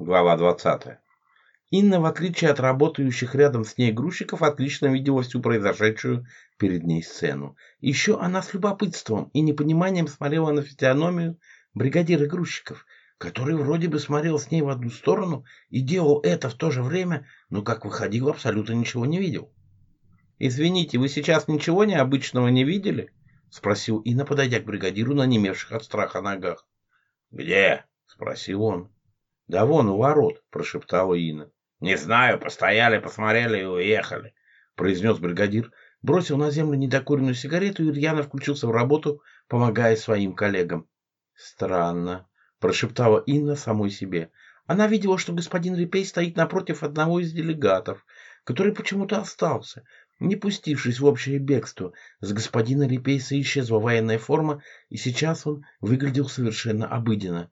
Глава 20. Инна, в отличие от работающих рядом с ней грузчиков, отлично видела всю произошедшую перед ней сцену. Еще она с любопытством и непониманием смотрела на физиономию бригадира грузчиков, который вроде бы смотрел с ней в одну сторону и делал это в то же время, но как выходил, абсолютно ничего не видел. «Извините, вы сейчас ничего необычного не видели?» — спросил Инна, подойдя к бригадиру на немевших от страха ногах. «Где?» — спросил он. «Да вон у ворот», — прошептала Инна. «Не знаю, постояли, посмотрели и уехали», — произнес бригадир, бросил на землю недокуренную сигарету и Ульяна включился в работу, помогая своим коллегам. «Странно», — прошептала Инна самой себе. Она видела, что господин Репей стоит напротив одного из делегатов, который почему-то остался, не пустившись в общее бегство. С господина Репейса исчезла военная форма, и сейчас он выглядел совершенно обыденно.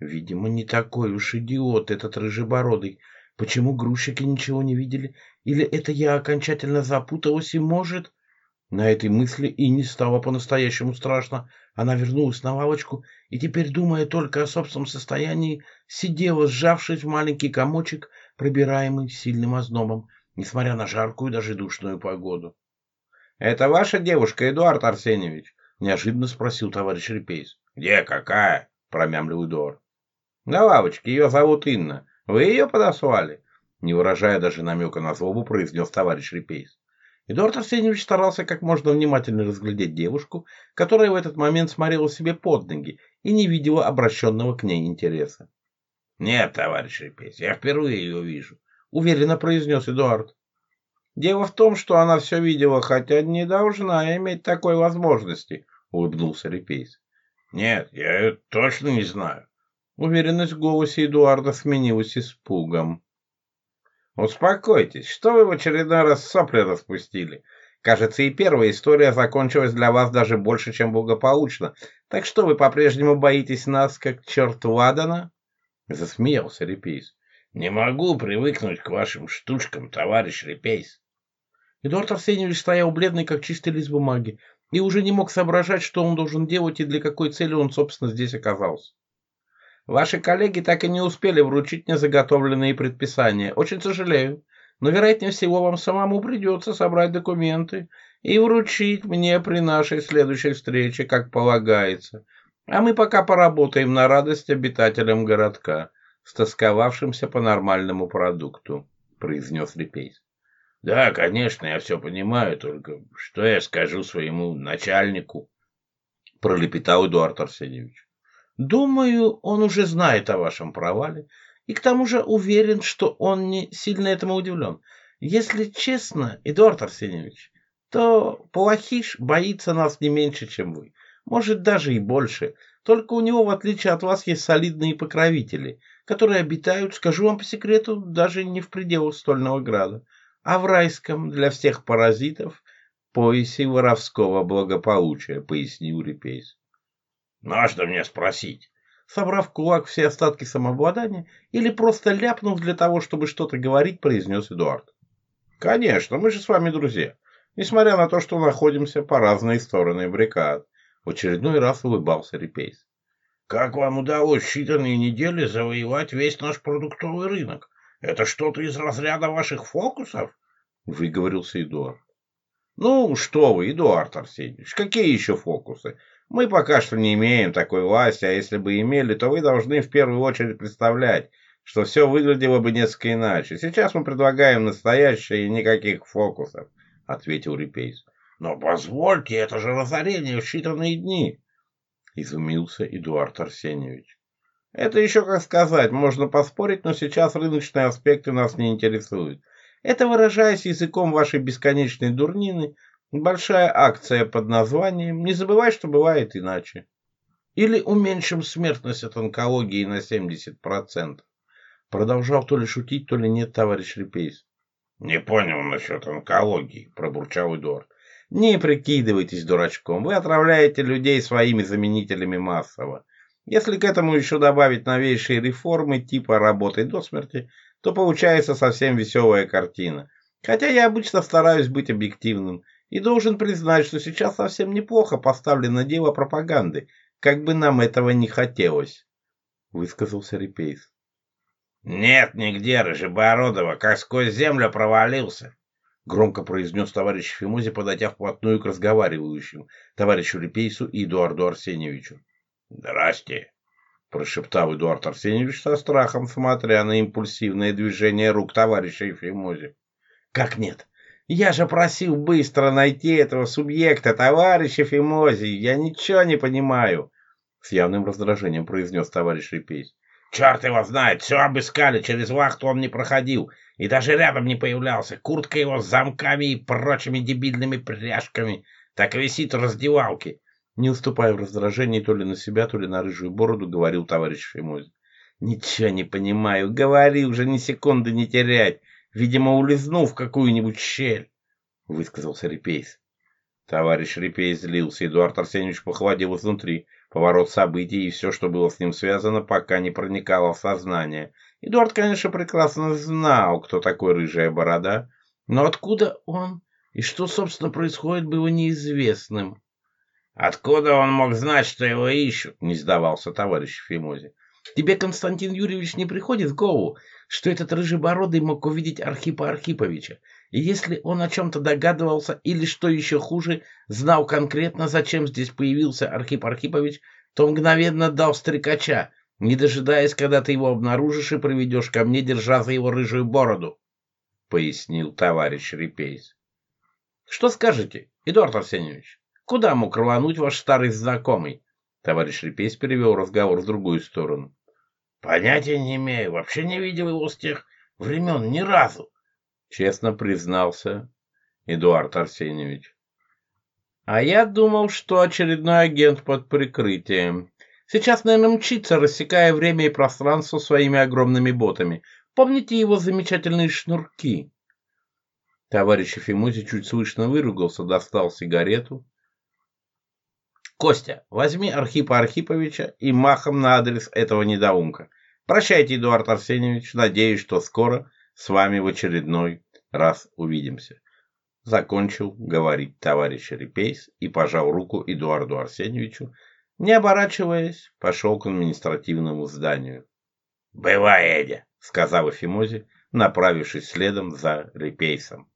Видимо, не такой уж идиот этот рыжебородый. Почему грузчики ничего не видели? Или это я окончательно запуталась и, может... На этой мысли и не стало по-настоящему страшно. Она вернулась на лавочку и теперь, думая только о собственном состоянии, сидела, сжавшись в маленький комочек, пробираемый сильным ознобом, несмотря на жаркую, даже душную погоду. — Это ваша девушка, Эдуард Арсеньевич? — неожиданно спросил товарищ Репейс. — Где, какая? — промямлил Эдуард. На лавочке, ее зовут Инна. Вы ее подослали?» Не выражая даже намека на злобу, произнес товарищ Репейс. Эдуард Арсеньевич старался как можно внимательно разглядеть девушку, которая в этот момент смотрела себе под ноги и не видела обращенного к ней интереса. «Нет, товарищ Репейс, я впервые ее вижу», — уверенно произнес Эдуард. «Дело в том, что она все видела, хотя не должна иметь такой возможности», — улыбнулся Репейс. «Нет, я ее точно не знаю. Уверенность в голосе Эдуарда сменилась испугом. «Успокойтесь, что вы в очередной раз сопли распустили? Кажется, и первая история закончилась для вас даже больше, чем благополучно. Так что вы по-прежнему боитесь нас, как черт вадана? Засмеялся Репейс. «Не могу привыкнуть к вашим штучкам, товарищ Репейс». Эдуард Арсеньевич стоял бледный, как чистый лист бумаги, и уже не мог соображать, что он должен делать и для какой цели он, собственно, здесь оказался. Ваши коллеги так и не успели вручить мне заготовленные предписания. Очень сожалею, но, вероятнее всего, вам самому придется собрать документы и вручить мне при нашей следующей встрече, как полагается. А мы пока поработаем на радость обитателям городка, стосковавшимся по нормальному продукту», — произнес Лепейс. «Да, конечно, я все понимаю, только что я скажу своему начальнику?» — пролепетал Эдуард Арсеньевич. Думаю, он уже знает о вашем провале и к тому же уверен, что он не сильно этому удивлен. Если честно, Эдуард Арсеньевич, то Палахиш боится нас не меньше, чем вы. Может, даже и больше. Только у него, в отличие от вас, есть солидные покровители, которые обитают, скажу вам по секрету, даже не в пределах Стольного Града, а в райском для всех паразитов поясе воровского благополучия, пояснил Репейс. Наш да меня спросить. Собрав в кулак все остатки самообладания или просто ляпнув для того, чтобы что-то говорить, произнес Эдуард. Конечно, мы же с вами друзья. Несмотря на то, что находимся по разные стороны баррикад. В очередной раз улыбался Репейс. Как вам удалось в считанные недели завоевать весь наш продуктовый рынок? Это что-то из разряда ваших фокусов? Выговорился Эдуард. Ну, что вы, Эдуард Арсеньевич, какие еще фокусы? Мы пока что не имеем такой власти, а если бы имели, то вы должны в первую очередь представлять, что все выглядело бы несколько иначе. Сейчас мы предлагаем настоящее и никаких фокусов», — ответил Репейс. «Но позвольте, это же разорение в считанные дни!» — изумился Эдуард Арсеньевич. «Это еще как сказать, можно поспорить, но сейчас рыночные аспекты нас не интересуют. Это, выражаясь языком вашей бесконечной дурнины, — Большая акция под названием «Не забывай, что бывает иначе». Или уменьшим смертность от онкологии на 70%. Продолжал то ли шутить, то ли нет товарищ Репейс. «Не понял насчет онкологии», – пробурчал Эдуард. «Не прикидывайтесь дурачком. Вы отравляете людей своими заменителями массово. Если к этому еще добавить новейшие реформы типа работы до смерти, то получается совсем веселая картина. Хотя я обычно стараюсь быть объективным – и должен признать, что сейчас совсем неплохо поставлено дело пропаганды, как бы нам этого не хотелось, — высказался Репейс. — Нет нигде Рыжебородова, как сквозь землю провалился, — громко произнес товарищ Фимузи, подойдя вплотную к разговаривающим, товарищу Репейсу и Эдуарду Арсеньевичу. — Здрасте, — прошептал Эдуард Арсеньевич со страхом, смотря на импульсивное движение рук товарища Фимузи. — Как нет? Я же просил быстро найти этого субъекта, товарища Фимози. Я ничего не понимаю. С явным раздражением произнес товарищ Репейс. Черт его знает, все обыскали, через вахту он не проходил и даже рядом не появлялся. Куртка его с замками и прочими дебильными пряжками так висит в раздевалке. Не уступая в раздражении то ли на себя, то ли на рыжую бороду, говорил товарищ Фимози. Ничего не понимаю, Говори уже ни секунды не терять видимо, улизнув в какую-нибудь щель, — высказался Репейс. Товарищ Репейс злился, Эдуард Арсеньевич похолодел изнутри. Поворот событий и все, что было с ним связано, пока не проникало в сознание. Эдуард, конечно, прекрасно знал, кто такой рыжая борода, но откуда он и что, собственно, происходит, было неизвестным. «Откуда он мог знать, что его ищут?» — не сдавался товарищ Фимози. «Тебе, Константин Юрьевич, не приходит в голову, что этот рыжебородый мог увидеть Архипа Архиповича, и если он о чем-то догадывался или, что еще хуже, знал конкретно, зачем здесь появился Архип Архипович, то мгновенно дал стрекача, не дожидаясь, когда ты его обнаружишь и проведешь ко мне, держа за его рыжую бороду, — пояснил товарищ Репейс. — Что скажете, Эдуард Арсеньевич? Куда мог рвануть ваш старый знакомый? Товарищ Репейс перевел разговор в другую сторону. Понятия не имею, вообще не видел его с тех времен ни разу, честно признался Эдуард Арсеньевич. А я думал, что очередной агент под прикрытием. Сейчас, наверное, мчится, рассекая время и пространство своими огромными ботами. Помните его замечательные шнурки? Товарищ Ефимузи чуть слышно выругался, достал сигарету, Костя, возьми Архипа Архиповича и махом на адрес этого недоумка. Прощайте, Эдуард Арсеньевич, надеюсь, что скоро с вами в очередной раз увидимся. Закончил говорить товарищ Репейс и пожал руку Эдуарду Арсеньевичу, не оборачиваясь, пошел к административному зданию. «Бывай, Эдя!» — сказал Эфимози, направившись следом за Репейсом.